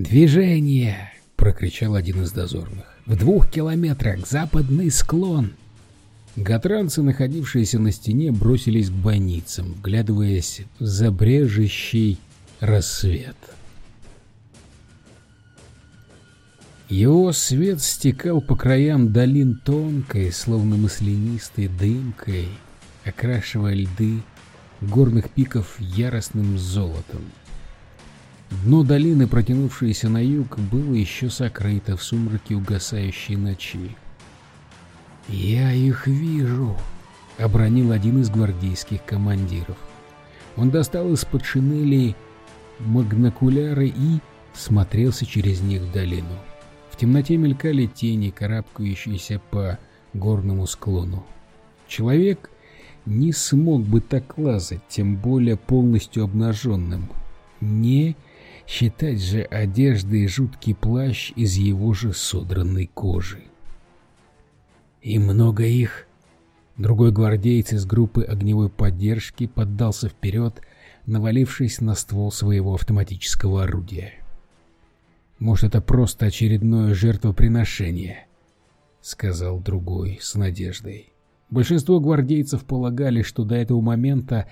«Движение!» — прокричал один из дозорных. «В двух километрах западный склон!» Гатранцы, находившиеся на стене, бросились к бойницам, вглядываясь в забрежущий рассвет. Его свет стекал по краям долин тонкой, словно маслянистой дымкой, окрашивая льды горных пиков яростным золотом. Дно долины, протянувшееся на юг, было еще сокрыто в сумраке угасающей ночи. «Я их вижу», — обронил один из гвардейских командиров. Он достал из-под шинели магнокуляры и смотрелся через них в долину. В темноте мелькали тени, карабкающиеся по горному склону. Человек не смог бы так лазать, тем более полностью обнаженным. Не считать же одежды и жуткий плащ из его же содранной кожи. И много их. Другой гвардеец из группы огневой поддержки поддался вперед, навалившись на ствол своего автоматического орудия. «Может, это просто очередное жертвоприношение?» — сказал другой с надеждой. Большинство гвардейцев полагали, что до этого момента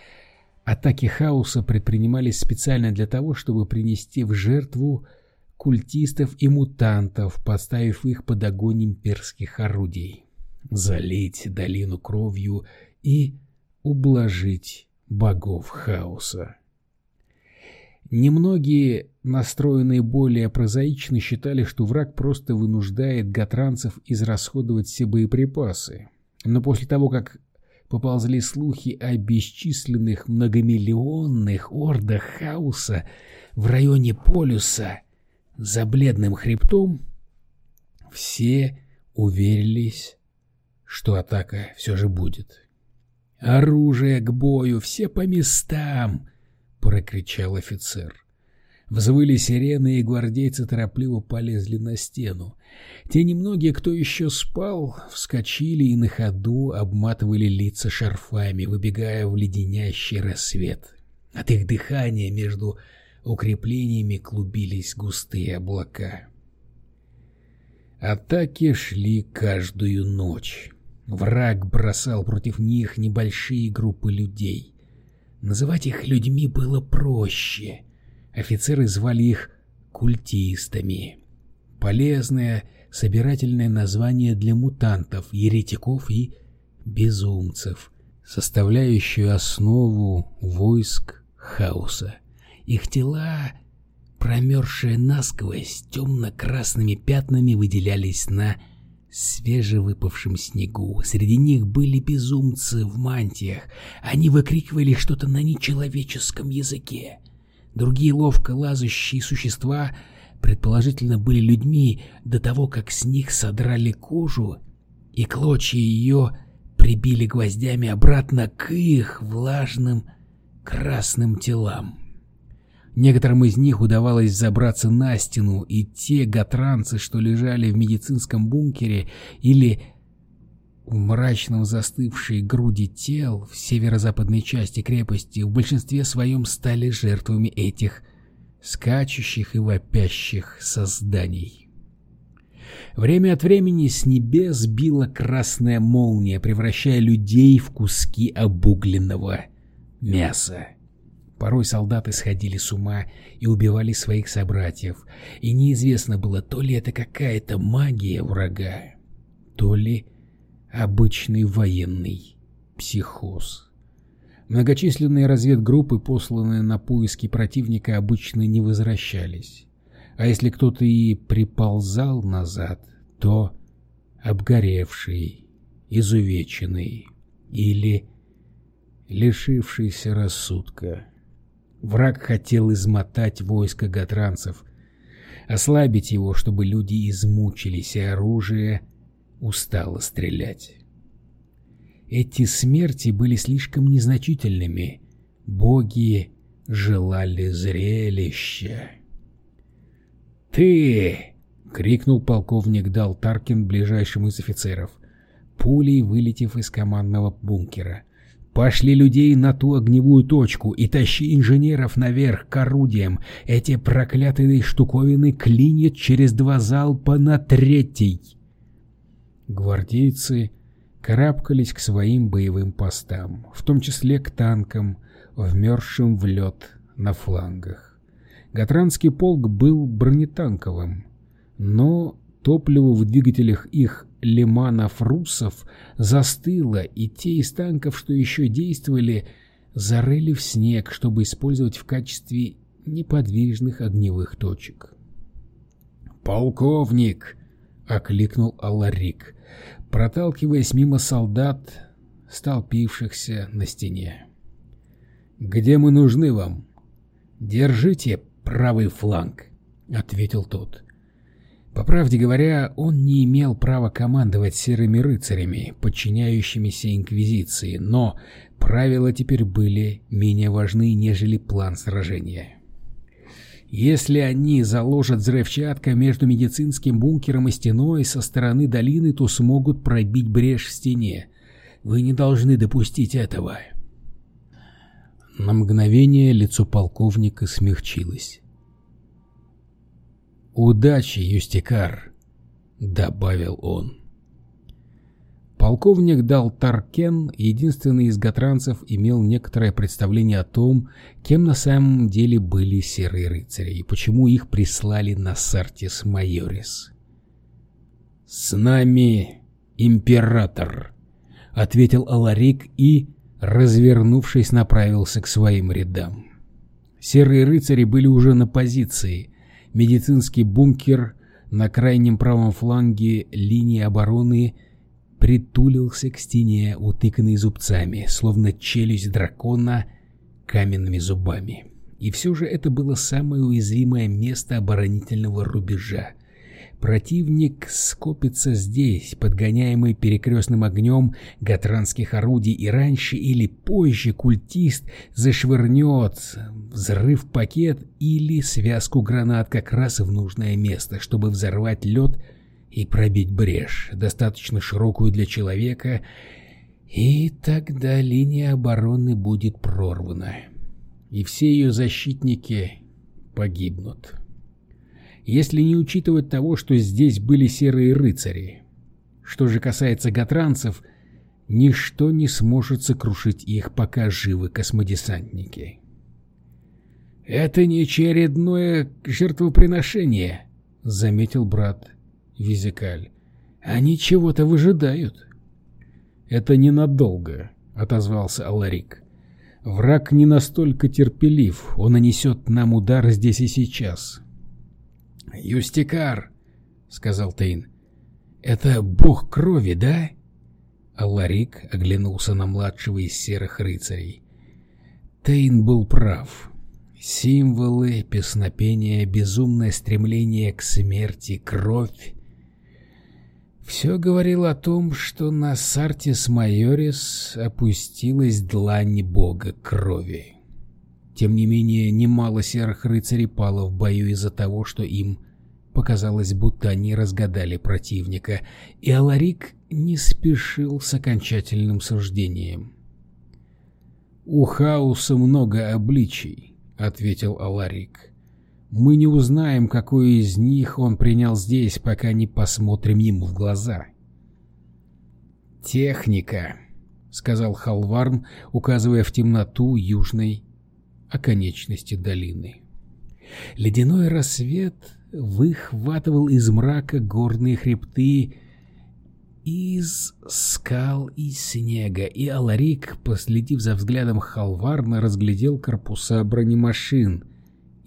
атаки хаоса предпринимались специально для того, чтобы принести в жертву культистов и мутантов, поставив их под огонь имперских орудий, залить долину кровью и ублажить богов хаоса. Немногие, настроенные более прозаично, считали, что враг просто вынуждает гатранцев израсходовать все боеприпасы. Но после того, как поползли слухи о бесчисленных многомиллионных ордах хаоса в районе полюса за бледным хребтом, все уверились, что атака все же будет. «Оружие к бою, все по местам!» — прокричал офицер. Взвыли сирены, и гвардейцы торопливо полезли на стену. Те немногие, кто еще спал, вскочили и на ходу обматывали лица шарфами, выбегая в леденящий рассвет. От их дыхания между укреплениями клубились густые облака. Атаки шли каждую ночь. Враг бросал против них небольшие группы людей. Называть их людьми было проще. Офицеры звали их культистами. Полезное собирательное название для мутантов, еретиков и безумцев, составляющую основу войск хаоса. Их тела, промерзшие насквозь, темно-красными пятнами выделялись на свежевыпавшем снегу. Среди них были безумцы в мантиях. Они выкрикивали что-то на нечеловеческом языке. Другие ловко лазающие существа предположительно были людьми до того, как с них содрали кожу и клочья ее прибили гвоздями обратно к их влажным красным телам. Некоторым из них удавалось забраться на стену, и те гатранцы, что лежали в медицинском бункере или в мрачном застывшей груди тел в северо-западной части крепости, в большинстве своем стали жертвами этих скачущих и вопящих созданий. Время от времени с небес била красная молния, превращая людей в куски обугленного мяса. Порой солдаты сходили с ума и убивали своих собратьев, и неизвестно было, то ли это какая-то магия врага, то ли обычный военный психоз. Многочисленные разведгруппы, посланные на поиски противника, обычно не возвращались. А если кто-то и приползал назад, то обгоревший, изувеченный или лишившийся рассудка. Враг хотел измотать войско гатранцев, ослабить его, чтобы люди измучились, и оружие устало стрелять. Эти смерти были слишком незначительными. Боги желали зрелища. «Ты!» — крикнул полковник Дал Таркин ближайшему из офицеров, пулей вылетев из командного бункера. Пошли людей на ту огневую точку и тащи инженеров наверх к орудиям. Эти проклятые штуковины клинят через два залпа на третий. Гвардейцы карабкались к своим боевым постам, в том числе к танкам, вмерзшим в лед на флангах. Гатранский полк был бронетанковым, но топливо в двигателях их лиманов-руссов застыло, и те из танков, что еще действовали, зарыли в снег, чтобы использовать в качестве неподвижных огневых точек. «Полковник!» — окликнул Аларик, проталкиваясь мимо солдат, столпившихся на стене. «Где мы нужны вам?» «Держите правый фланг», — ответил тот. По правде говоря, он не имел права командовать серыми рыцарями, подчиняющимися Инквизиции, но правила теперь были менее важны, нежели план сражения. Если они заложат взрывчатка между медицинским бункером и стеной со стороны долины, то смогут пробить брешь в стене. Вы не должны допустить этого. На мгновение лицо полковника смягчилось. «Удачи, Юстикар!» — добавил он. Полковник Дал Таркен, единственный из гатранцев, имел некоторое представление о том, кем на самом деле были серые рыцари и почему их прислали на Сартис Майорис. «С нами император», — ответил Аларик и, развернувшись, направился к своим рядам. Серые рыцари были уже на позиции — Медицинский бункер на крайнем правом фланге линии обороны притулился к стене, утыканной зубцами, словно челюсть дракона каменными зубами. И все же это было самое уязвимое место оборонительного рубежа, Противник скопится здесь, подгоняемый перекрестным огнем гатранских орудий, и раньше или позже культист зашвырнет взрыв-пакет или связку гранат как раз в нужное место, чтобы взорвать лед и пробить брешь, достаточно широкую для человека, и тогда линия обороны будет прорвана, и все ее защитники погибнут если не учитывать того, что здесь были серые рыцари. Что же касается гатранцев, ничто не сможет сокрушить их, пока живы космодесантники. «Это не очередное жертвоприношение», — заметил брат Визикаль. «Они чего-то выжидают». «Это ненадолго», — отозвался Аларик. «Враг не настолько терпелив, он нанесет нам удар здесь и сейчас. «Юстикар», — сказал Тейн, — «это бог крови, да?» Алларик оглянулся на младшего из серых рыцарей. Тейн был прав. Символы, песнопения, безумное стремление к смерти, кровь. Все говорило о том, что на Сартис Майорис опустилась длань бога крови. Тем не менее, немало серых рыцарей пало в бою из-за того, что им показалось, будто они разгадали противника, и Аларик не спешил с окончательным суждением. «У хаоса много обличий», — ответил Аларик. «Мы не узнаем, какой из них он принял здесь, пока не посмотрим ему в глаза». «Техника», — сказал Халварн, указывая в темноту южной оконечности долины. Ледяной рассвет выхватывал из мрака горные хребты из скал и снега, и Аларик, последив за взглядом Халварна, разглядел корпуса бронемашин,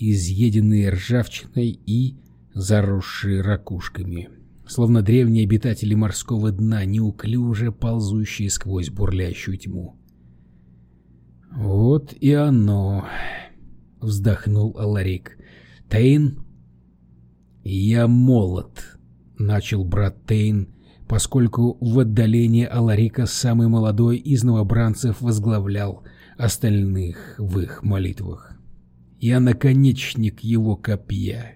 изъеденные ржавчиной и заросшие ракушками, словно древние обитатели морского дна, неуклюже ползущие сквозь бурлящую тьму. «Вот и оно!» — вздохнул Аларик. «Тейн?» «Я молод», — начал брат Тейн, поскольку в отдалении Аларика самый молодой из новобранцев возглавлял остальных в их молитвах. «Я наконечник его копья.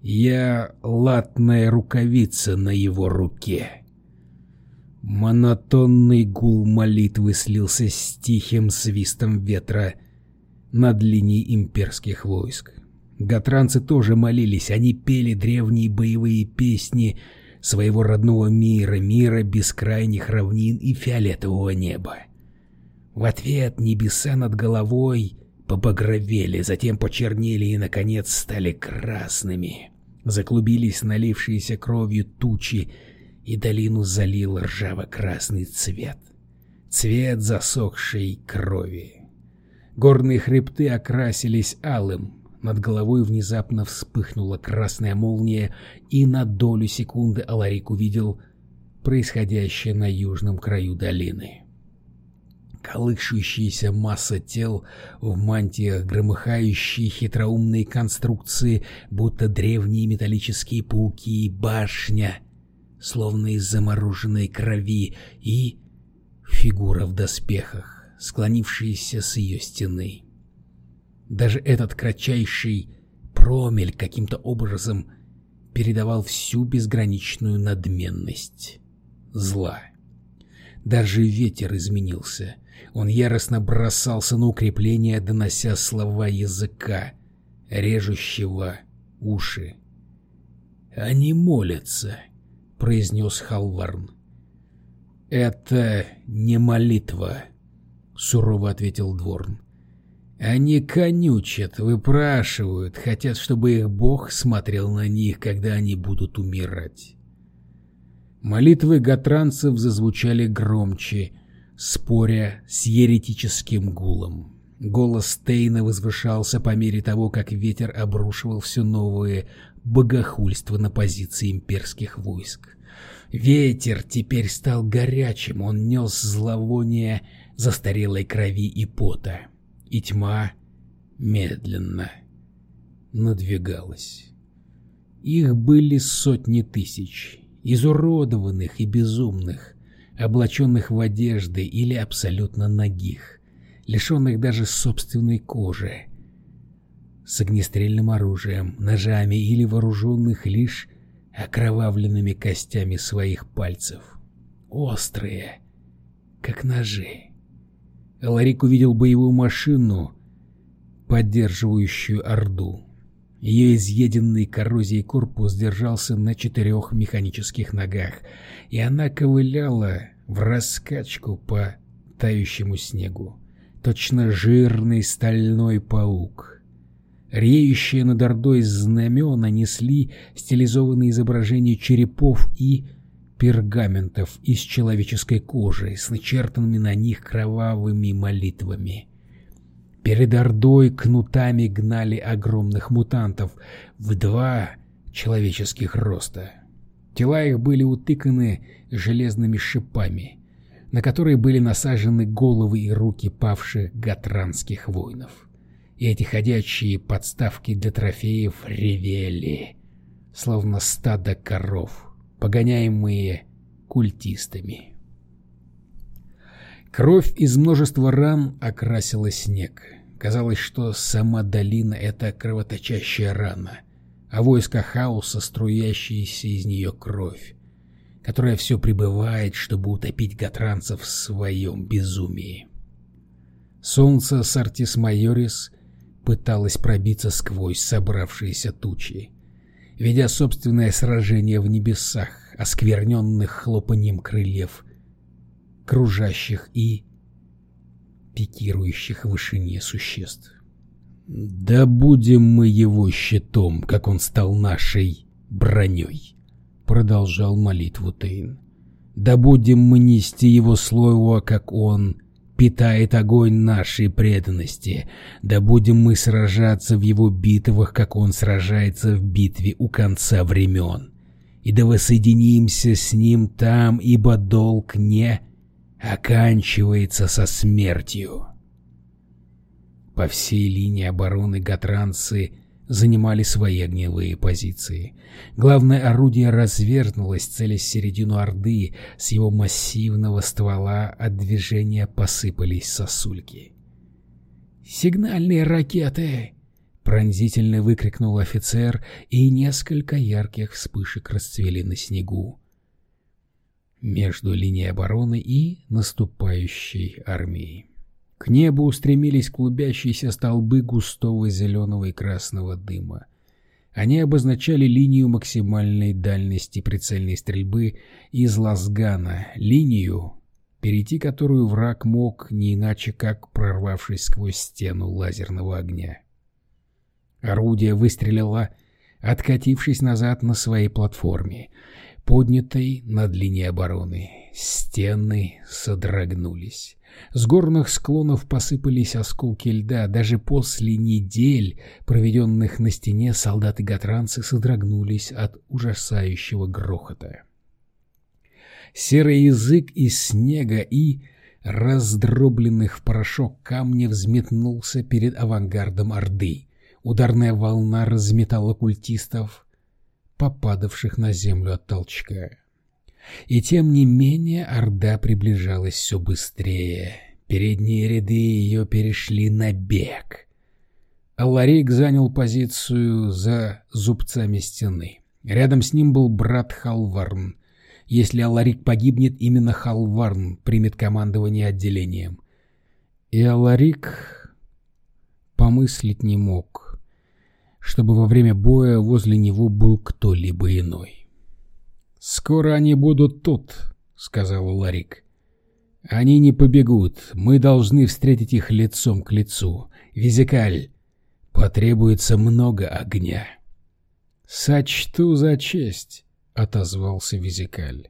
Я латная рукавица на его руке». Монотонный гул молитвы слился с тихим свистом ветра над линией имперских войск. Гатранцы тоже молились, они пели древние боевые песни своего родного мира, мира бескрайних равнин и фиолетового неба. В ответ небеса над головой побагровели, затем почернели и, наконец, стали красными. Заклубились налившиеся кровью тучи, и долину залил ржаво-красный цвет. Цвет засохшей крови. Горные хребты окрасились алым, над головой внезапно вспыхнула красная молния, и на долю секунды Аларик увидел происходящее на южном краю долины. Колышущаяся масса тел в мантиях, громыхающие хитроумные конструкции, будто древние металлические пауки, башня, словно из замороженной крови, и фигура в доспехах, склонившаяся с ее стены. Даже этот кратчайший промель каким-то образом передавал всю безграничную надменность зла. Даже ветер изменился. Он яростно бросался на укрепление, донося слова языка, режущего уши. «Они молятся», — произнес Халварн. «Это не молитва», — сурово ответил Дворн. Они конючат, выпрашивают, хотят, чтобы их бог смотрел на них, когда они будут умирать. Молитвы гатранцев зазвучали громче, споря с еретическим гулом. Голос Тейна возвышался по мере того, как ветер обрушивал все новые богохульства на позиции имперских войск. Ветер теперь стал горячим, он нес зловоние застарелой крови и пота и тьма медленно надвигалась. Их были сотни тысяч, изуродованных и безумных, облаченных в одежды или абсолютно нагих, лишенных даже собственной кожи, с огнестрельным оружием, ножами или вооруженных лишь окровавленными костями своих пальцев. Острые, как ножи. Ларик увидел боевую машину, поддерживающую Орду. Ее изъеденный коррозией корпус держался на четырех механических ногах, и она ковыляла в раскачку по тающему снегу. Точно жирный стальной паук. Реющие над Ордой знамена несли стилизованные изображения черепов и пергаментов из человеческой кожи с начертанными на них кровавыми молитвами. Перед Ордой кнутами гнали огромных мутантов в два человеческих роста. Тела их были утыканы железными шипами, на которые были насажены головы и руки павших гатранских воинов. И эти ходячие подставки для трофеев ревели, словно стадо коров — погоняемые культистами. Кровь из множества ран окрасила снег. Казалось, что сама долина — это кровоточащая рана, а войско хаоса — струящаяся из нее кровь, которая все прибывает, чтобы утопить гатранцев в своем безумии. Солнце Сартис Майорис пыталось пробиться сквозь собравшиеся тучи ведя собственное сражение в небесах, оскверненных хлопанием крыльев, кружащих и пикирующих в вышине существ. «Да будем мы его щитом, как он стал нашей броней», — продолжал молитву Тейн. «Да будем мы нести его слово, как он питает огонь нашей преданности. Да будем мы сражаться в его битвах, как он сражается в битве у конца времен. И да воссоединимся с ним там, ибо долг не оканчивается со смертью. По всей линии обороны гатранцы занимали свои огневые позиции. Главное орудие развернулось, целясь середину Орды, с его массивного ствола от движения посыпались сосульки. «Сигнальные ракеты!» — пронзительно выкрикнул офицер, и несколько ярких вспышек расцвели на снегу. Между линией обороны и наступающей армией. К небу устремились клубящиеся столбы густого зеленого и красного дыма. Они обозначали линию максимальной дальности прицельной стрельбы из Лазгана, линию, перейти которую враг мог не иначе как прорвавшись сквозь стену лазерного огня. Орудие выстрелило, откатившись назад на своей платформе, поднятой над линией обороны. Стены содрогнулись. С горных склонов посыпались осколки льда. Даже после недель, проведенных на стене, солдаты-гатранцы содрогнулись от ужасающего грохота. Серый язык из снега и раздробленных в порошок камня взметнулся перед авангардом Орды. Ударная волна разметала культистов, попадавших на землю от толчка. И тем не менее Орда приближалась все быстрее. Передние ряды ее перешли на бег. Аларик занял позицию за зубцами стены. Рядом с ним был брат Халварн. Если Аларик погибнет, именно Халварн примет командование отделением. И Аларик помыслить не мог, чтобы во время боя возле него был кто-либо иной. «Скоро они будут тут», — сказал Ларик. «Они не побегут. Мы должны встретить их лицом к лицу. Визикаль, потребуется много огня». «Сочту за честь», — отозвался Визикаль.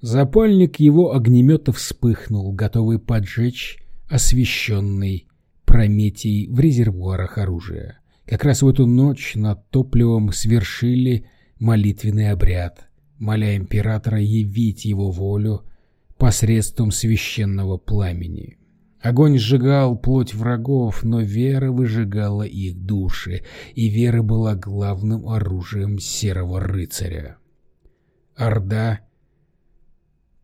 Запальник его огнемета вспыхнул, готовый поджечь освещенный Прометий в резервуарах оружия. Как раз в эту ночь над топливом свершили молитвенный обряд — моля императора явить его волю посредством священного пламени. Огонь сжигал плоть врагов, но вера выжигала их души, и вера была главным оружием серого рыцаря. Орда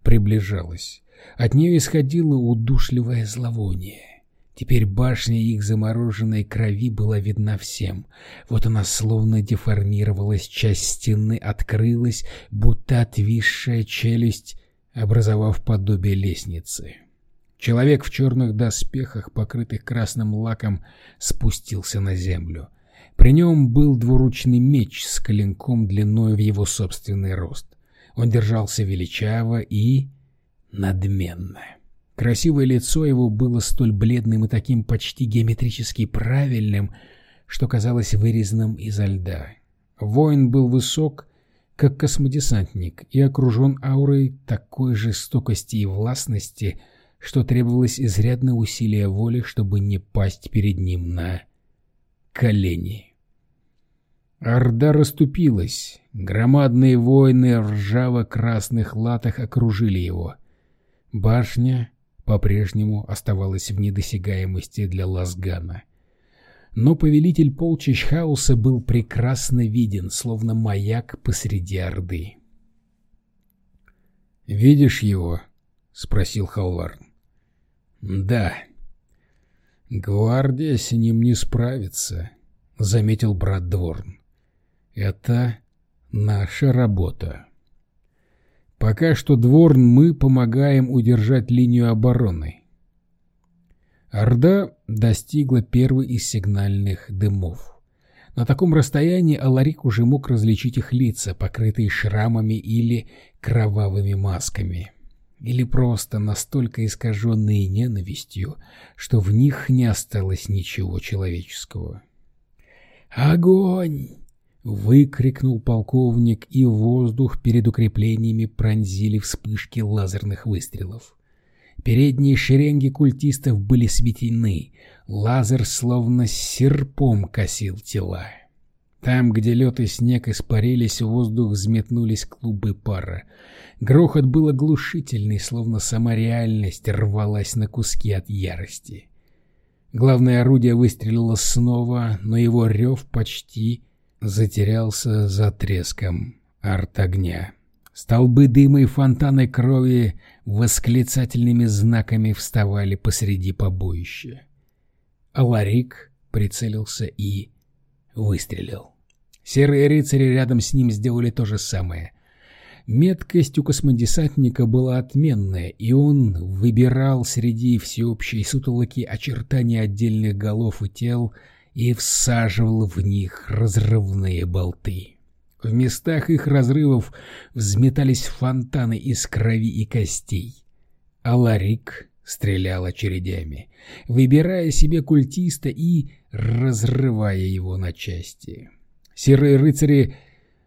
приближалась. От нее исходило удушливое зловоние. Теперь башня их замороженной крови была видна всем. Вот она словно деформировалась, часть стены открылась, будто отвисшая челюсть, образовав подобие лестницы. Человек в черных доспехах, покрытых красным лаком, спустился на землю. При нем был двуручный меч с клинком длиной в его собственный рост. Он держался величаво и надменно. Красивое лицо его было столь бледным и таким почти геометрически правильным, что казалось вырезанным изо льда. Воин был высок, как космодесантник, и окружен аурой такой жестокости и властности, что требовалось изрядное усилие воли, чтобы не пасть перед ним на колени. Орда расступилась. Громадные воины в ржаво-красных латах окружили его. Башня по-прежнему оставалась в недосягаемости для Лазгана. Но повелитель полчищ хаоса был прекрасно виден, словно маяк посреди Орды. «Видишь его?» — спросил Халварн. «Да». «Гвардия с ним не справится», — заметил брат Дворн. «Это наша работа». Пока что, Дворн, мы помогаем удержать линию обороны. Орда достигла первой из сигнальных дымов. На таком расстоянии Аларик уже мог различить их лица, покрытые шрамами или кровавыми масками. Или просто настолько искаженные ненавистью, что в них не осталось ничего человеческого. «Огонь!» Выкрикнул полковник, и воздух перед укреплениями пронзили вспышки лазерных выстрелов. Передние шеренги культистов были светены, лазер словно серпом косил тела. Там, где лед и снег испарились, в воздух взметнулись клубы пара. Грохот был оглушительный, словно сама реальность рвалась на куски от ярости. Главное орудие выстрелило снова, но его рев почти затерялся за треском арт-огня. Столбы дыма и фонтаны крови восклицательными знаками вставали посреди побоища. Аларик прицелился и выстрелил. Серые рыцари рядом с ним сделали то же самое. Меткость у космодесантника была отменная, и он выбирал среди всеобщей сутолоки очертания отдельных голов и тел и всаживал в них разрывные болты. В местах их разрывов взметались фонтаны из крови и костей. А Ларик стрелял очередями, выбирая себе культиста и разрывая его на части. Серые рыцари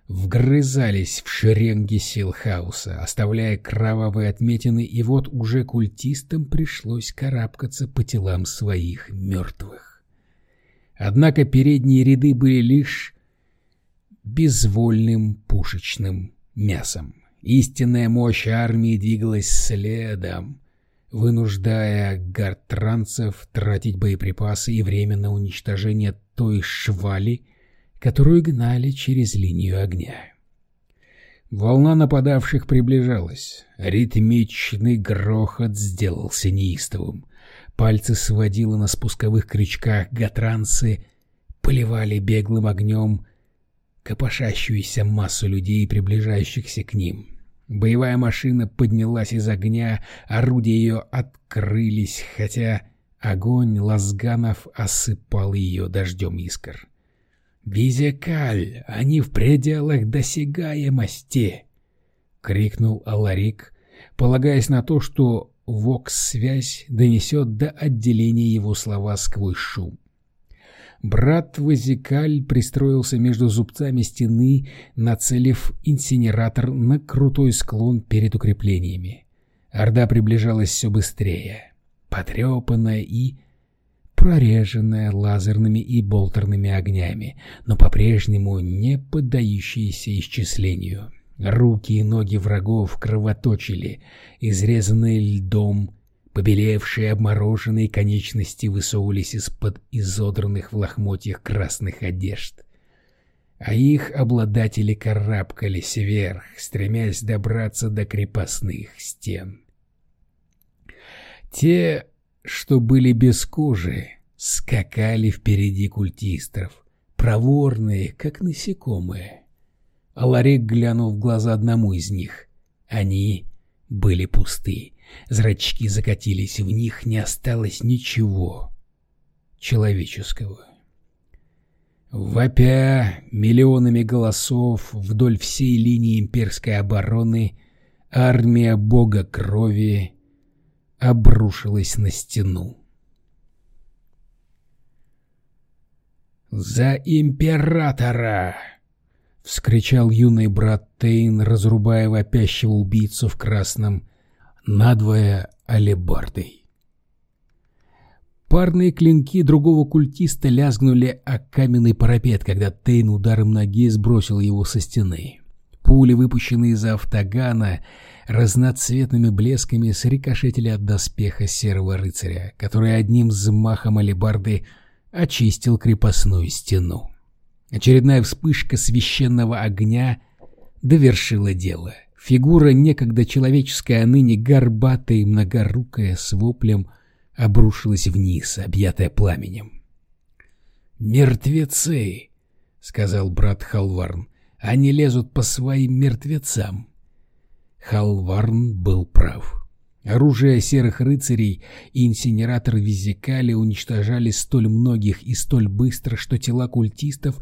вгрызались в шеренги сил хаоса, оставляя кровавые отметины, и вот уже культистам пришлось карабкаться по телам своих мертвых. Однако передние ряды были лишь безвольным пушечным мясом. Истинная мощь армии двигалась следом, вынуждая гартранцев тратить боеприпасы и время на уничтожение той швали, которую гнали через линию огня. Волна нападавших приближалась. Ритмичный грохот сделался неистовым. Пальцы сводило на спусковых крючках, гатранцы поливали беглым огнем копошащуюся массу людей, приближающихся к ним. Боевая машина поднялась из огня, орудия ее открылись, хотя огонь лазганов осыпал ее дождем искр. «Визикаль, они в пределах досягаемости!» — крикнул Аларик, полагаясь на то, что вокс-связь донесет до отделения его слова сквозь шум. Брат Вазикаль пристроился между зубцами стены, нацелив инсинератор на крутой склон перед укреплениями. Орда приближалась все быстрее, потрепанная и прореженная лазерными и болтерными огнями, но по-прежнему не поддающаяся исчислению. Руки и ноги врагов кровоточили, изрезанные льдом Побелевшие обмороженные конечности высовывались из-под изодранных в лохмотьях красных одежд. А их обладатели карабкались вверх, стремясь добраться до крепостных стен. Те, что были без кожи, скакали впереди культистов, проворные, как насекомые. Аларик глянул в глаза одному из них. Они были пусты. Зрачки закатились, в них не осталось ничего человеческого. Вопя миллионами голосов вдоль всей линии имперской обороны, армия бога крови обрушилась на стену. «За императора!» — вскричал юный брат Тейн, разрубая вопящего убийцу в красном надвое алебардой. Парные клинки другого культиста лязгнули о каменный парапет, когда Тейн ударом ноги сбросил его со стены. Пули, выпущенные из автогана, разноцветными блесками срикошетили от доспеха серого рыцаря, который одним взмахом алебарды очистил крепостную стену. Очередная вспышка священного огня довершила дело — Фигура некогда человеческая, а ныне горбатая и многорукая с воплем обрушилась вниз, объятая пламенем. «Мертвецы!» — сказал брат Халварн. «Они лезут по своим мертвецам». Халварн был прав. Оружие серых рыцарей и инсинератор Визикали уничтожали столь многих и столь быстро, что тела культистов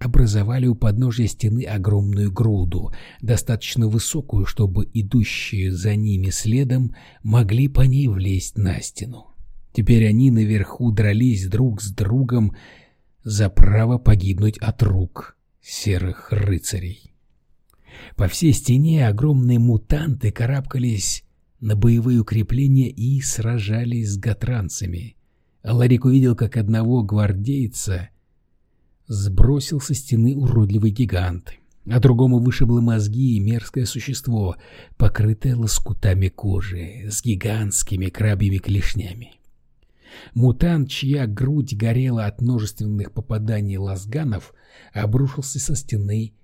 образовали у подножия стены огромную груду, достаточно высокую, чтобы идущие за ними следом могли по ней влезть на стену. Теперь они наверху дрались друг с другом за право погибнуть от рук серых рыцарей. По всей стене огромные мутанты карабкались на боевые укрепления и сражались с гатранцами. Ларик увидел, как одного гвардейца сбросил со стены уродливый гигант, а другому вышибло мозги и мерзкое существо, покрытое лоскутами кожи, с гигантскими крабьими клешнями. Мутант, чья грудь горела от множественных попаданий лазганов, обрушился со стены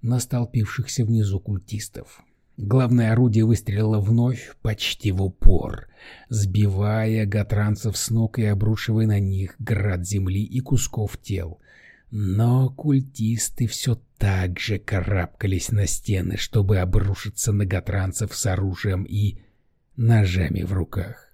на столпившихся внизу культистов. Главное орудие выстрелило вновь почти в упор, сбивая гатранцев с ног и обрушивая на них град земли и кусков тел. Но культисты все так же карабкались на стены, чтобы обрушиться на гатранцев с оружием и ножами в руках.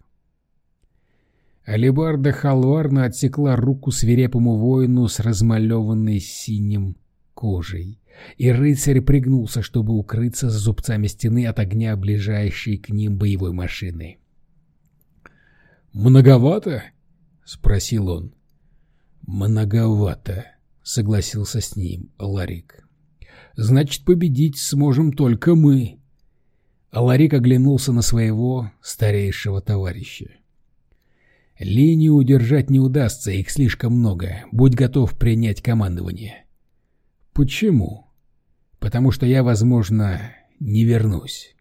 Алибарда халварно отсекла руку свирепому воину с размалеванной синим кожей, и рыцарь пригнулся, чтобы укрыться за зубцами стены от огня ближайшей к ним боевой машины. «Многовато?» — спросил он. «Многовато», — согласился с ним Ларик. «Значит, победить сможем только мы». Ларик оглянулся на своего старейшего товарища. «Линию удержать не удастся, их слишком много. Будь готов принять командование». «Почему?» «Потому что я, возможно, не вернусь».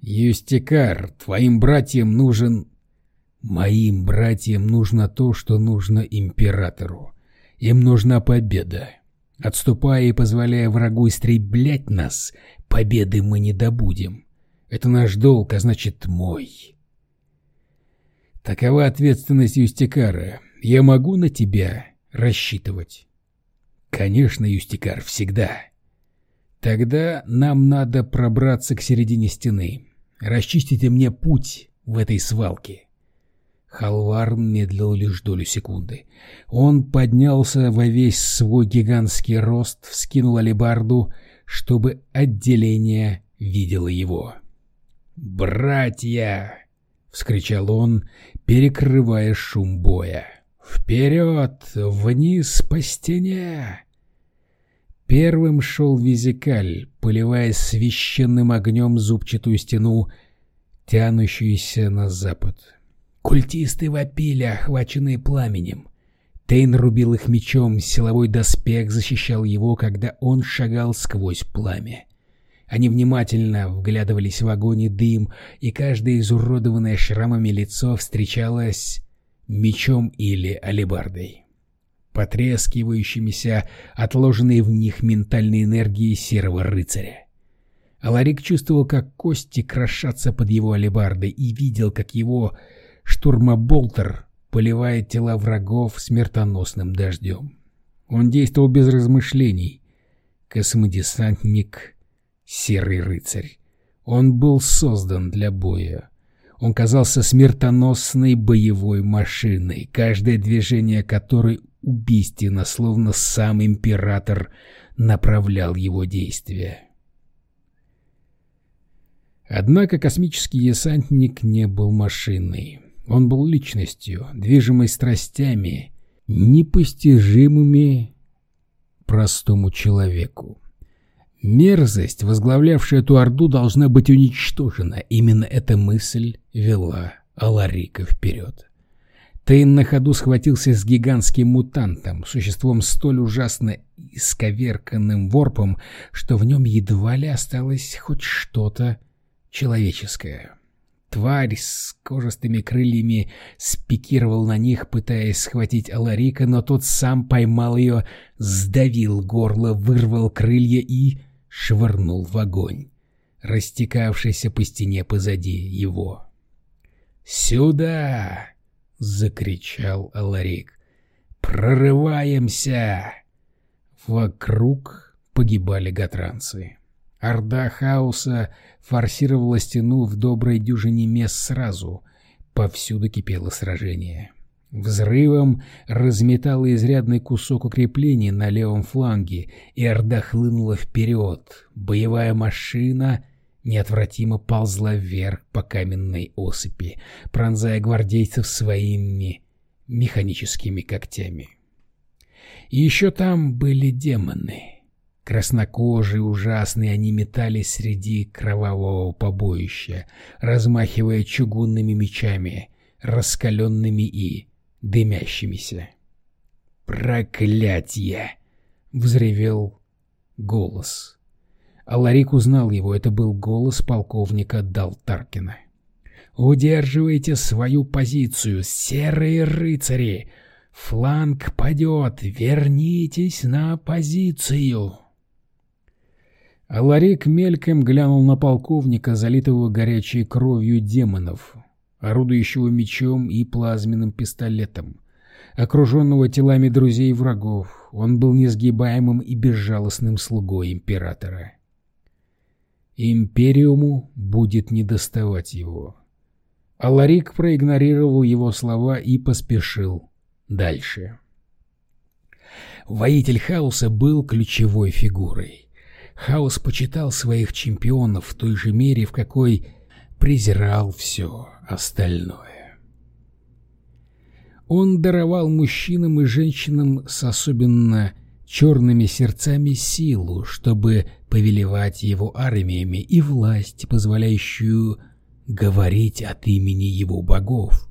«Юстикар, твоим братьям нужен Моим братьям нужно то, что нужно императору. Им нужна победа. Отступая и позволяя врагу истреблять нас, победы мы не добудем. Это наш долг, а значит мой. Такова ответственность Юстикара. Я могу на тебя рассчитывать? Конечно, Юстикар, всегда. Тогда нам надо пробраться к середине стены. Расчистите мне путь в этой свалке. Халвар медлил лишь долю секунды. Он поднялся во весь свой гигантский рост, вскинул алебарду, чтобы отделение видело его. «Братья!» — вскричал он, перекрывая шум боя. «Вперед! Вниз по стене!» Первым шел Визикаль, поливая священным огнем зубчатую стену, тянущуюся на запад. Культисты вопили, охваченные пламенем. Тейн рубил их мечом, силовой доспех защищал его, когда он шагал сквозь пламя. Они внимательно вглядывались в огонь и дым, и каждое изуродованное шрамами лицо встречалось мечом или алебардой, потрескивающимися, отложенные в них ментальной энергией серого рыцаря. Аларик чувствовал, как кости крошатся под его алебардой, и видел, как его штурмоболтер поливает тела врагов смертоносным дождем. Он действовал без размышлений. Космодесантник — серый рыцарь. Он был создан для боя. Он казался смертоносной боевой машиной, каждое движение которой убийственно, словно сам император направлял его действия. Однако космический десантник не был машиной. Он был личностью, движимой страстями, непостижимыми простому человеку. Мерзость, возглавлявшая эту орду, должна быть уничтожена. Именно эта мысль вела Аларика вперед. Тейн на ходу схватился с гигантским мутантом, существом столь ужасно исковерканным ворпом, что в нем едва ли осталось хоть что-то человеческое. Тварь с кожистыми крыльями спикировал на них, пытаясь схватить Аларика, но тот сам поймал ее, сдавил горло, вырвал крылья и швырнул в огонь, растекавшийся по стене позади его. «Сюда!» — закричал Аларик. «Прорываемся!» Вокруг погибали гатранцы. Орда хаоса форсировала стену в доброй дюжине мест сразу. Повсюду кипело сражение. Взрывом разметало изрядный кусок укрепления на левом фланге, и Орда хлынула вперед. Боевая машина неотвратимо ползла вверх по каменной осыпи, пронзая гвардейцев своими механическими когтями. И еще там были демоны — Краснокожие, ужасные, они метались среди кровавого побоища, размахивая чугунными мечами, раскаленными и дымящимися. «Проклятье!» — взревел голос. Аларик узнал его, это был голос полковника Далтаркина. «Удерживайте свою позицию, серые рыцари! Фланг падет, вернитесь на позицию!» Аларик мельком глянул на полковника, залитого горячей кровью демонов, орудующего мечом и плазменным пистолетом. окруженного телами друзей и врагов, он был несгибаемым и безжалостным слугой императора. Империуму будет недоставать его. Аларик проигнорировал его слова и поспешил дальше. Воитель хаоса был ключевой фигурой. Хаос почитал своих чемпионов в той же мере, в какой презирал все остальное. Он даровал мужчинам и женщинам с особенно черными сердцами силу, чтобы повелевать его армиями и власть, позволяющую говорить от имени его богов.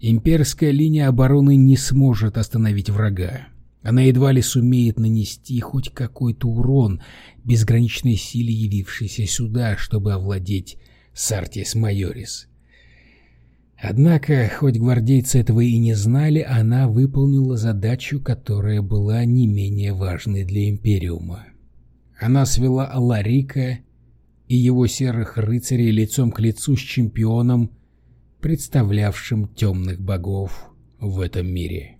Имперская линия обороны не сможет остановить врага. Она едва ли сумеет нанести хоть какой-то урон безграничной силе, явившейся сюда, чтобы овладеть Сартис Майорис. Однако, хоть гвардейцы этого и не знали, она выполнила задачу, которая была не менее важной для Империума. Она свела Аларика и его серых рыцарей лицом к лицу с чемпионом, представлявшим темных богов в этом мире.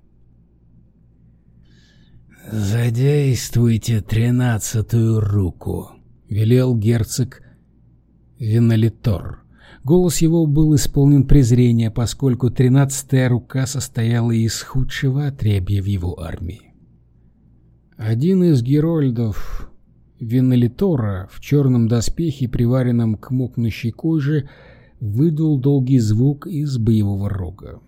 «Задействуйте тринадцатую руку», — велел герцог Венолитор. Голос его был исполнен презрения, поскольку тринадцатая рука состояла из худшего отребья в его армии. Один из герольдов Венолитора в черном доспехе, приваренном к мокнущей коже, выдул долгий звук из боевого рога.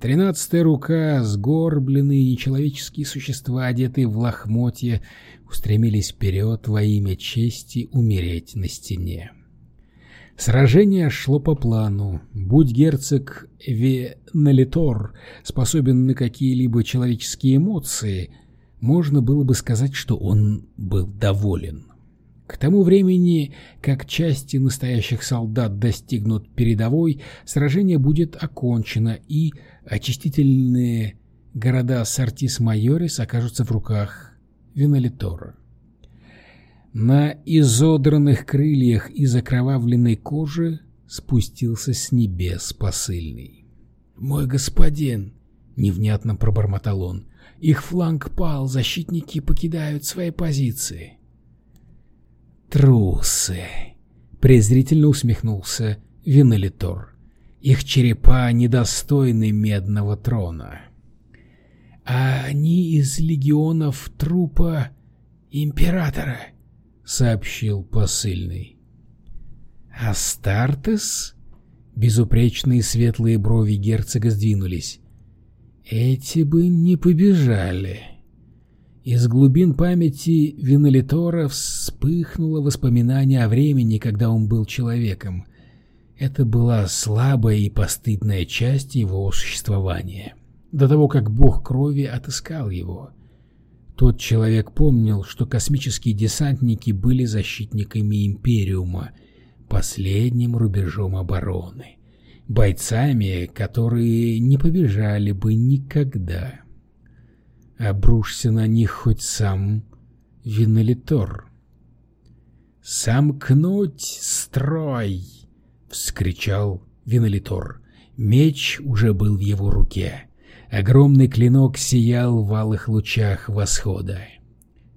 Тринадцатая рука, сгорбленные нечеловеческие существа, одетые в лохмотья, устремились вперед во имя чести умереть на стене. Сражение шло по плану. Будь герцог Венелитор способен на какие-либо человеческие эмоции, можно было бы сказать, что он был доволен. К тому времени, как части настоящих солдат достигнут передовой, сражение будет окончено, и очистительные города Сартис-Майорис окажутся в руках Винолитора. На изодранных крыльях из окровавленной кожи спустился с небес посыльный. «Мой господин!» — невнятно пробормотал он. «Их фланг пал, защитники покидают свои позиции». «Трусы!» — презрительно усмехнулся Винолитор. «Их черепа недостойны медного трона». «А они из легионов трупа императора», — сообщил посыльный. «Астартес?» Безупречные светлые брови герцога сдвинулись. «Эти бы не побежали». Из глубин памяти Винолитора вспыхнуло воспоминание о времени, когда он был человеком. Это была слабая и постыдная часть его существования. До того, как бог крови отыскал его. Тот человек помнил, что космические десантники были защитниками Империума, последним рубежом обороны, бойцами, которые не побежали бы никогда. Обрушься на них хоть сам Винолитор. «Сомкнуть строй!» — вскричал Винолитор. Меч уже был в его руке. Огромный клинок сиял в алых лучах восхода.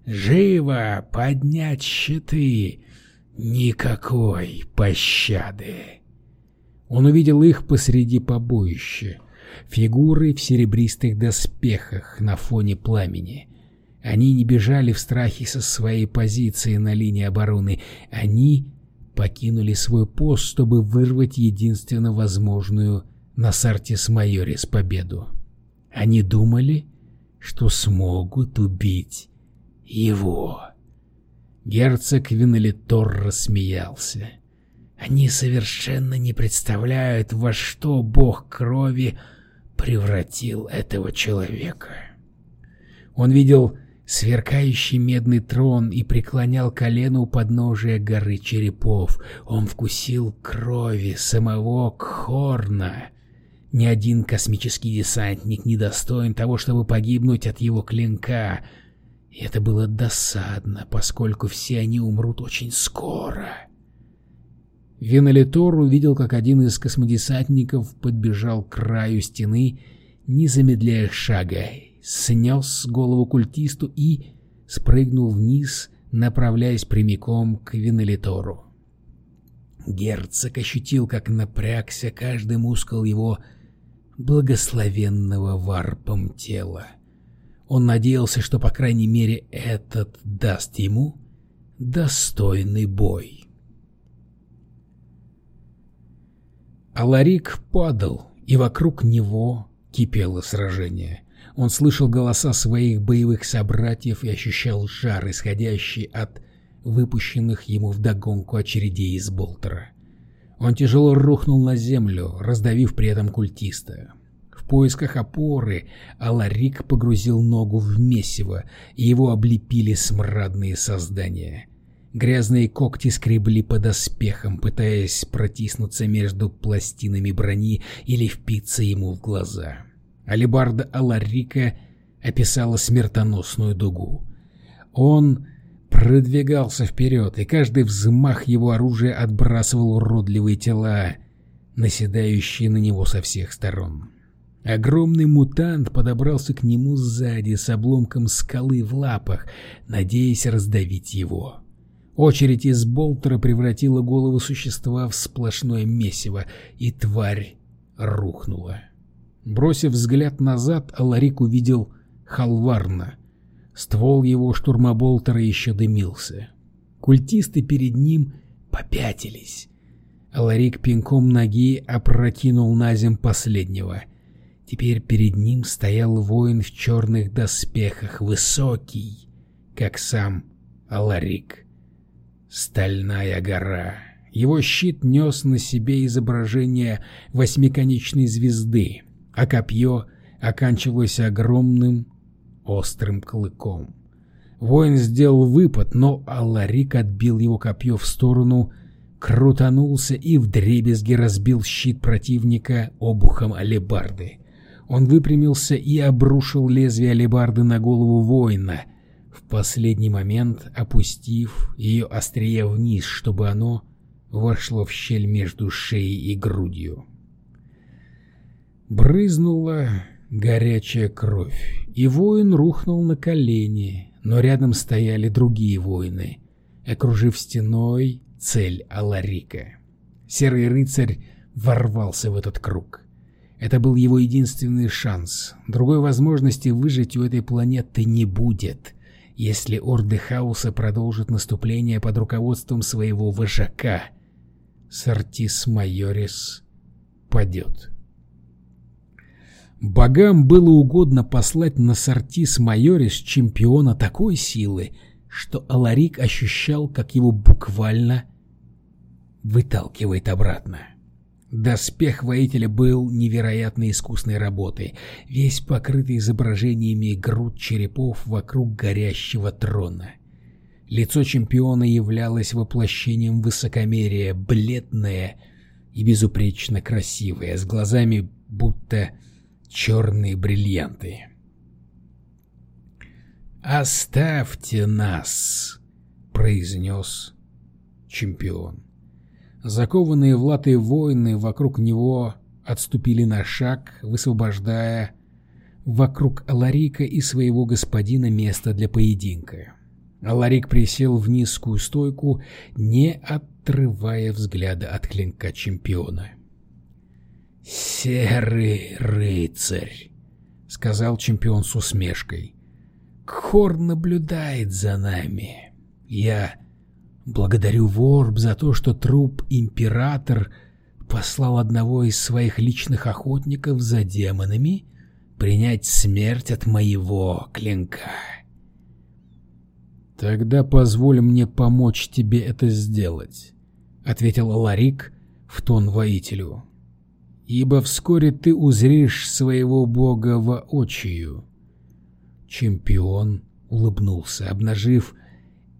«Живо поднять щиты! Никакой пощады!» Он увидел их посреди побоища фигуры в серебристых доспехах на фоне пламени. Они не бежали в страхе со своей позиции на линии обороны. Они покинули свой пост, чтобы вырвать единственно возможную на Сартис Майорис победу. Они думали, что смогут убить его. Герцог Винолитор рассмеялся. Они совершенно не представляют, во что бог крови превратил этого человека. Он видел сверкающий медный трон и преклонял колено у подножия горы черепов. Он вкусил крови самого Кхорна. Ни один космический десантник не достоин того, чтобы погибнуть от его клинка. И это было досадно, поскольку все они умрут очень скоро. Венолитор увидел, как один из космодесантников подбежал к краю стены, не замедляя шага, снес голову культисту и спрыгнул вниз, направляясь прямиком к Венелитору. Герцог ощутил, как напрягся каждый мускул его благословенного варпом тела. Он надеялся, что, по крайней мере, этот даст ему достойный бой. Аларик падал, и вокруг него кипело сражение. Он слышал голоса своих боевых собратьев и ощущал жар, исходящий от выпущенных ему вдогонку очередей из болтера. Он тяжело рухнул на землю, раздавив при этом культиста. В поисках опоры Аларик погрузил ногу в месиво, и его облепили смрадные создания. Грязные когти скребли по доспехам, пытаясь протиснуться между пластинами брони или впиться ему в глаза. Алибарда Аларика описала смертоносную дугу. Он продвигался вперед, и каждый взмах его оружия отбрасывал уродливые тела, наседающие на него со всех сторон. Огромный мутант подобрался к нему сзади с обломком скалы в лапах, надеясь раздавить его. Очередь из болтера превратила голову существа в сплошное месиво, и тварь рухнула. Бросив взгляд назад, Аларик увидел Халварна. Ствол его штурмоболтера еще дымился. Культисты перед ним попятились. Аларик пинком ноги опрокинул на зем последнего. Теперь перед ним стоял воин в черных доспехах, высокий, как сам Аларик. Стальная гора. Его щит нес на себе изображение восьмиконечной звезды, а копье оканчивалось огромным острым клыком. Воин сделал выпад, но Алларик отбил его копье в сторону, крутанулся и вдребезги разбил щит противника обухом алебарды. Он выпрямился и обрушил лезвие алебарды на голову воина — в последний момент опустив ее острие вниз, чтобы оно вошло в щель между шеей и грудью. Брызнула горячая кровь, и воин рухнул на колени, но рядом стояли другие воины, окружив стеной цель Аларика. Серый рыцарь ворвался в этот круг. Это был его единственный шанс. Другой возможности выжить у этой планеты не будет если орды хаоса продолжат наступление под руководством своего вожака. Сартис Майорис падет. Богам было угодно послать на Сартис Майорис чемпиона такой силы, что Аларик ощущал, как его буквально выталкивает обратно. Доспех воителя был невероятно искусной работы, весь покрытый изображениями груд черепов вокруг горящего трона. Лицо чемпиона являлось воплощением высокомерия, бледное и безупречно красивое, с глазами будто черные бриллианты. «Оставьте нас!» — произнес чемпион. Закованные в латы воины вокруг него отступили на шаг, высвобождая вокруг Аларика и своего господина место для поединка. Аларик присел в низкую стойку, не отрывая взгляда от клинка чемпиона. «Серый рыцарь», — сказал чемпион с усмешкой, — «Кхор наблюдает за нами. Я Благодарю Ворб за то, что труп император послал одного из своих личных охотников за демонами принять смерть от моего клинка. «Тогда позволь мне помочь тебе это сделать», — ответил Ларик в тон воителю. «Ибо вскоре ты узришь своего бога воочию». Чемпион улыбнулся, обнажив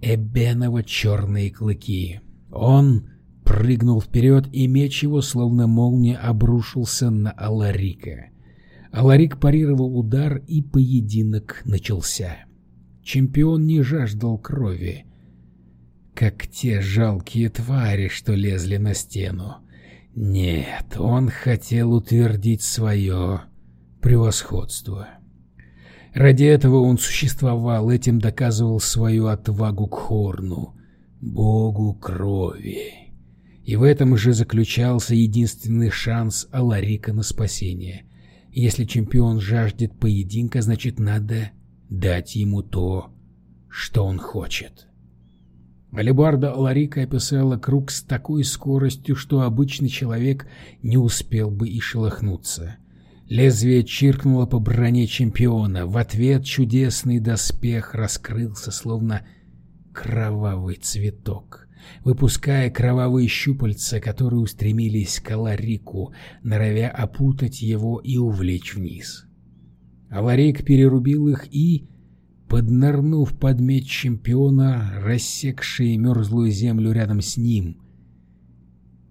Эбеново черные клыки. Он прыгнул вперед, и меч его, словно молния, обрушился на Аларика. Аларик парировал удар, и поединок начался. Чемпион не жаждал крови, как те жалкие твари, что лезли на стену. Нет, он хотел утвердить свое превосходство. Ради этого он существовал, этим доказывал свою отвагу к Хорну, богу крови. И в этом же заключался единственный шанс Аларика на спасение. Если чемпион жаждет поединка, значит надо дать ему то, что он хочет. Алибарда Аларика описала круг с такой скоростью, что обычный человек не успел бы и шелохнуться. Лезвие чиркнуло по броне чемпиона. В ответ чудесный доспех раскрылся, словно кровавый цветок, выпуская кровавые щупальца, которые устремились к Аларику, норовя опутать его и увлечь вниз. Аларик перерубил их и, поднырнув под меч чемпиона, рассекший мерзлую землю рядом с ним,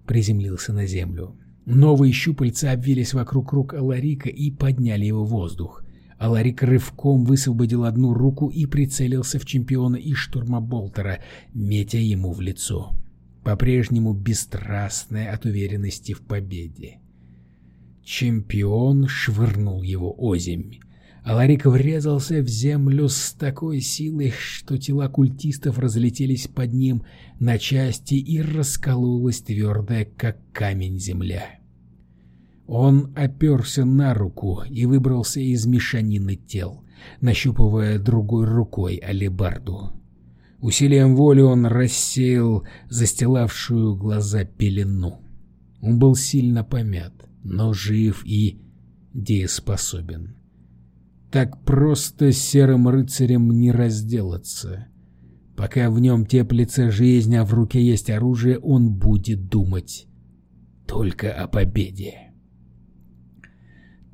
приземлился на землю. Новые щупальца обвились вокруг рук Аларика и подняли его в воздух. Аларик рывком высвободил одну руку и прицелился в чемпиона из штурмоболтера, метя ему в лицо. По-прежнему бесстрастная от уверенности в победе. Чемпион швырнул его озимь. Аларик врезался в землю с такой силой, что тела культистов разлетелись под ним на части и раскололась твердая, как камень, земля. Он оперся на руку и выбрался из мешанины тел, нащупывая другой рукой алебарду. Усилием воли он рассеял застилавшую глаза пелену. Он был сильно помят, но жив и дееспособен. Так просто серым рыцарем не разделаться. Пока в нем теплится жизнь, а в руке есть оружие, он будет думать только о победе.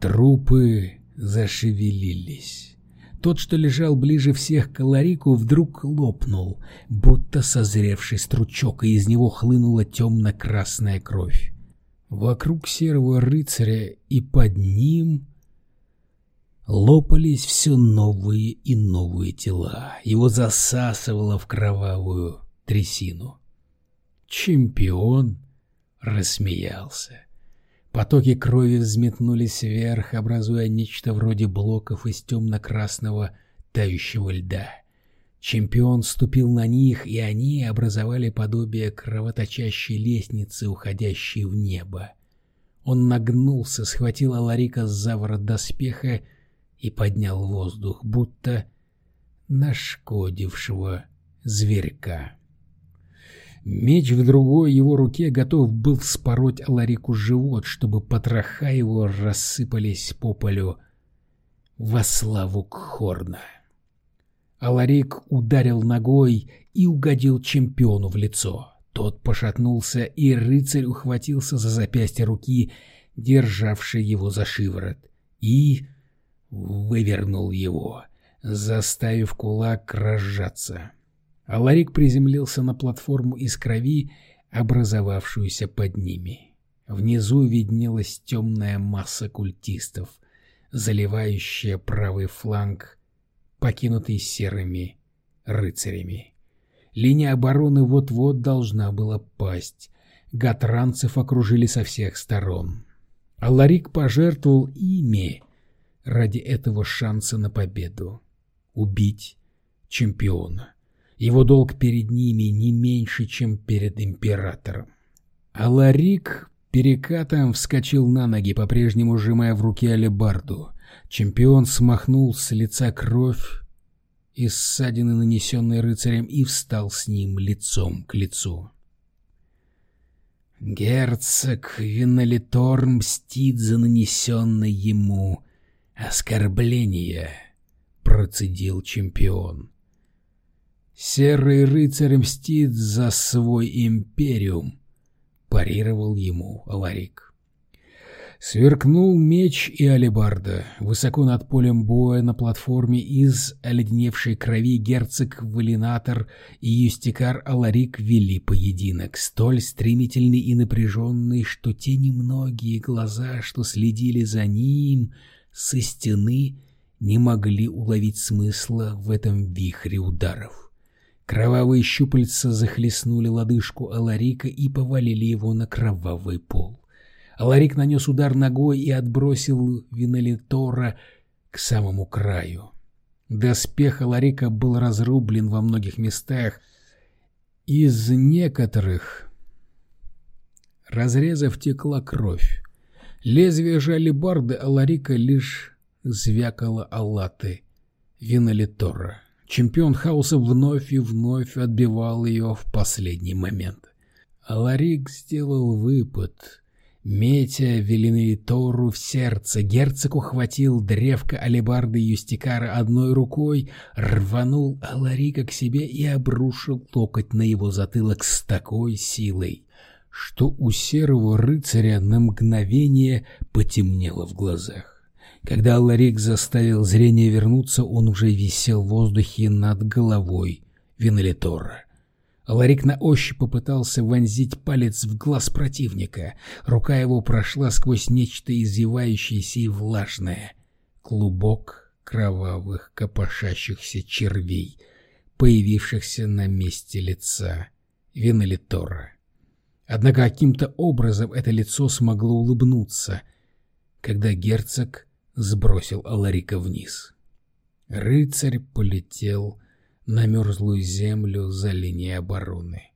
Трупы зашевелились. Тот, что лежал ближе всех к Ларику, вдруг лопнул, будто созревший стручок, и из него хлынула темно-красная кровь. Вокруг серого рыцаря и под ним лопались все новые и новые тела. Его засасывало в кровавую трясину. Чемпион рассмеялся. Потоки крови взметнулись вверх, образуя нечто вроде блоков из темно-красного тающего льда. Чемпион ступил на них, и они образовали подобие кровоточащей лестницы, уходящей в небо. Он нагнулся, схватил Аларика за ворот доспеха и поднял воздух, будто нашкодившего зверька. Меч в другой его руке готов был вспороть Аларику живот, чтобы потроха его рассыпались по полю во славу Кхорна. Аларик ударил ногой и угодил чемпиону в лицо. Тот пошатнулся, и рыцарь ухватился за запястье руки, державшей его за шиворот, и вывернул его, заставив кулак разжаться. Аларик приземлился на платформу из крови, образовавшуюся под ними. Внизу виднелась темная масса культистов, заливающая правый фланг, покинутый серыми рыцарями. Линия обороны вот-вот должна была пасть. Гатранцев окружили со всех сторон. Аларик пожертвовал ими, ради этого шанса на победу. Убить чемпиона. Его долг перед ними не меньше, чем перед императором. А Ларик перекатом вскочил на ноги, по-прежнему сжимая в руке алебарду. Чемпион смахнул с лица кровь и ссадины, нанесенные рыцарем, и встал с ним лицом к лицу. Герцог Винолитор мстит за нанесенное ему «Оскорбление!» — процедил чемпион. «Серый рыцарь мстит за свой империум», — парировал ему Аларик. Сверкнул меч и алебарда. Высоко над полем боя на платформе из оледневшей крови герцог Валинатор и юстикар Аларик вели поединок, столь стремительный и напряженный, что те немногие глаза, что следили за ним, со стены не могли уловить смысла в этом вихре ударов. Кровавые щупальца захлестнули лодыжку Аларика и повалили его на кровавый пол. Аларик нанес удар ногой и отбросил Винелитора к самому краю. Доспех Аларика был разрублен во многих местах. Из некоторых разрезов текла кровь. Лезвие же алебарды Аларика лишь звякало аллаты Винолитора. Чемпион хаоса вновь и вновь отбивал ее в последний момент. Аларик сделал выпад. Метя Велинеитору в сердце, герцог ухватил древко алебарды Юстикара одной рукой, рванул Аларика к себе и обрушил локоть на его затылок с такой силой, что у серого рыцаря на мгновение потемнело в глазах. Когда Аларик заставил зрение вернуться, он уже висел в воздухе над головой Винолитора. Ларик на ощупь попытался вонзить палец в глаз противника. Рука его прошла сквозь нечто извивающееся и влажное. Клубок кровавых копошащихся червей, появившихся на месте лица Винолитора. Однако каким-то образом это лицо смогло улыбнуться, когда герцог сбросил Аларика вниз. Рыцарь полетел на мерзлую землю за линией обороны.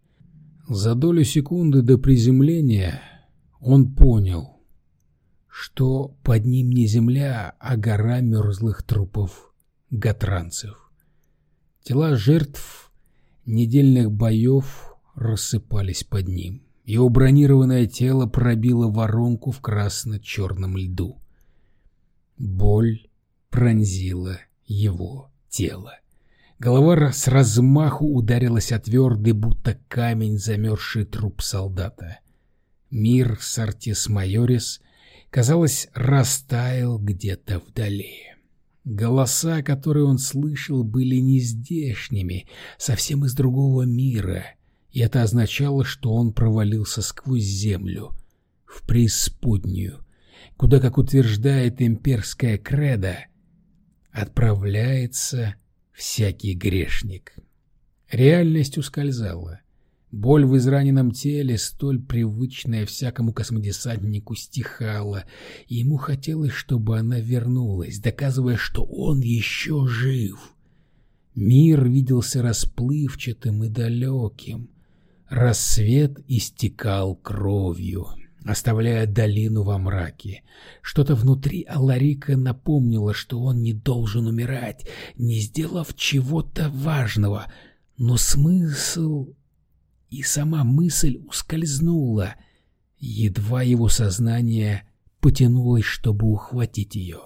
За долю секунды до приземления он понял, что под ним не земля, а гора мерзлых трупов гатранцев. Тела жертв недельных боев рассыпались под ним. Его бронированное тело пробило воронку в красно-черном льду. Боль пронзила его тело. Голова с размаху ударилась о твердый, будто камень, замерзший труп солдата. Мир Сартис Майорис, казалось, растаял где-то вдали. Голоса, которые он слышал, были не здешними, совсем из другого мира, и это означало, что он провалился сквозь землю, в преисподнюю, куда, как утверждает имперская кредо, отправляется всякий грешник. Реальность ускользала. Боль в израненном теле, столь привычная всякому космодесантнику, стихала, и ему хотелось, чтобы она вернулась, доказывая, что он еще жив. Мир виделся расплывчатым и далеким. Рассвет истекал кровью оставляя долину во мраке. Что-то внутри Аларика напомнило, что он не должен умирать, не сделав чего-то важного. Но смысл и сама мысль ускользнула. Едва его сознание потянулось, чтобы ухватить ее.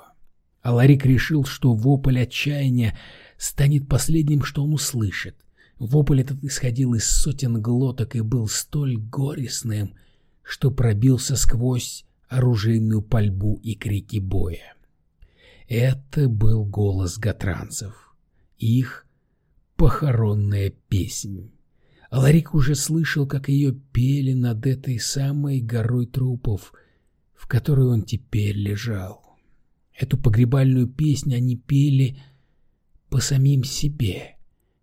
Аларик решил, что вопль отчаяния станет последним, что он услышит. Вопль этот исходил из сотен глоток и был столь горестным, что пробился сквозь оружейную пальбу и крики боя. Это был голос гатранцев, их похоронная песнь. Ларик уже слышал, как ее пели над этой самой горой трупов, в которой он теперь лежал. Эту погребальную песню они пели по самим себе,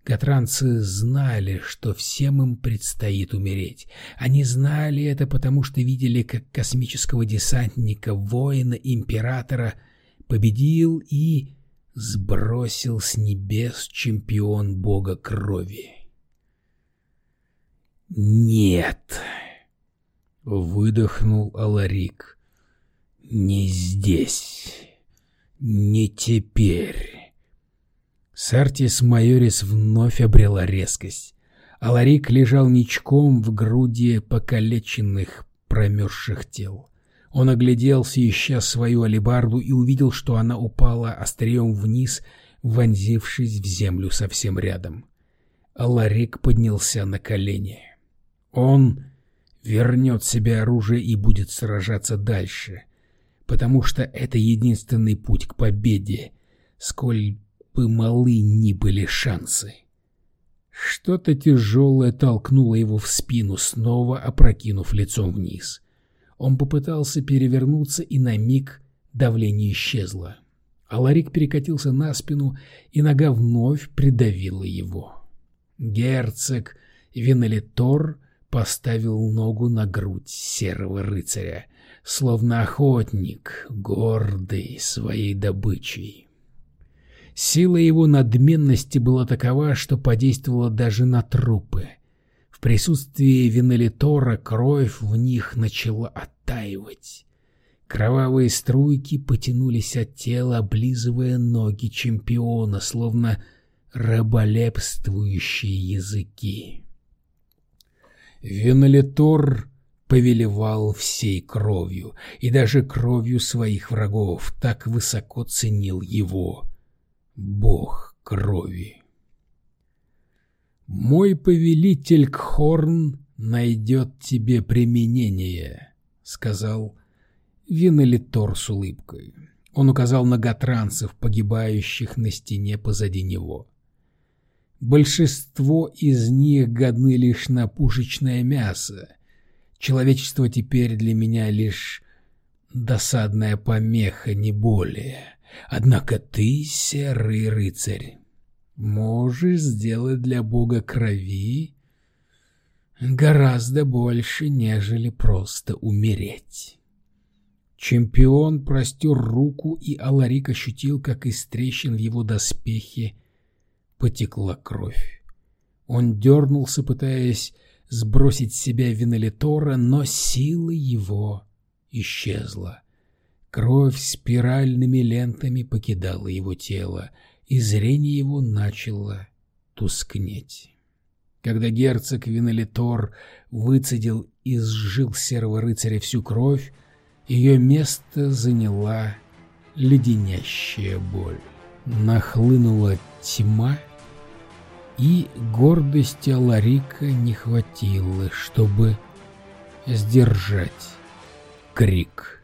Катранцы знали, что всем им предстоит умереть. Они знали это, потому что видели, как космического десантника, воина, императора победил и сбросил с небес чемпион бога крови. «Нет!» — выдохнул Аларик. «Не здесь, не теперь». Сартис Майорис вновь обрела резкость. Аларик лежал ничком в груди покалеченных, промерзших тел. Он огляделся, ища свою алебарду, и увидел, что она упала острием вниз, вонзившись в землю совсем рядом. Аларик поднялся на колени. Он вернет себе оружие и будет сражаться дальше, потому что это единственный путь к победе, сколь бы малы ни были шансы. Что-то тяжелое толкнуло его в спину, снова опрокинув лицом вниз. Он попытался перевернуться, и на миг давление исчезло. А Ларик перекатился на спину, и нога вновь придавила его. Герцог Винолитор поставил ногу на грудь серого рыцаря. словно охотник, гордый своей добычей. Сила его надменности была такова, что подействовала даже на трупы. В присутствии Венелитора кровь в них начала оттаивать. Кровавые струйки потянулись от тела, облизывая ноги чемпиона, словно раболепствующие языки. Венолитор повелевал всей кровью, и даже кровью своих врагов так высоко ценил его бог крови. «Мой повелитель Кхорн найдет тебе применение», — сказал Винолитор с улыбкой. Он указал на гатранцев, погибающих на стене позади него. Большинство из них годны лишь на пушечное мясо. Человечество теперь для меня лишь досадная помеха, не более. Однако ты, серый рыцарь, можешь сделать для бога крови гораздо больше, нежели просто умереть. Чемпион простер руку, и Аларик ощутил, как из трещин в его доспехе потекла кровь. Он дернулся, пытаясь сбросить с себя Винолитора, но сила его исчезла. Кровь спиральными лентами покидала его тело, и зрение его начало тускнеть. Когда герцог Винолитор выцедил из жил серого рыцаря всю кровь, ее место заняла леденящая боль. Нахлынула тьма, и гордости Аларика не хватило, чтобы сдержать крик.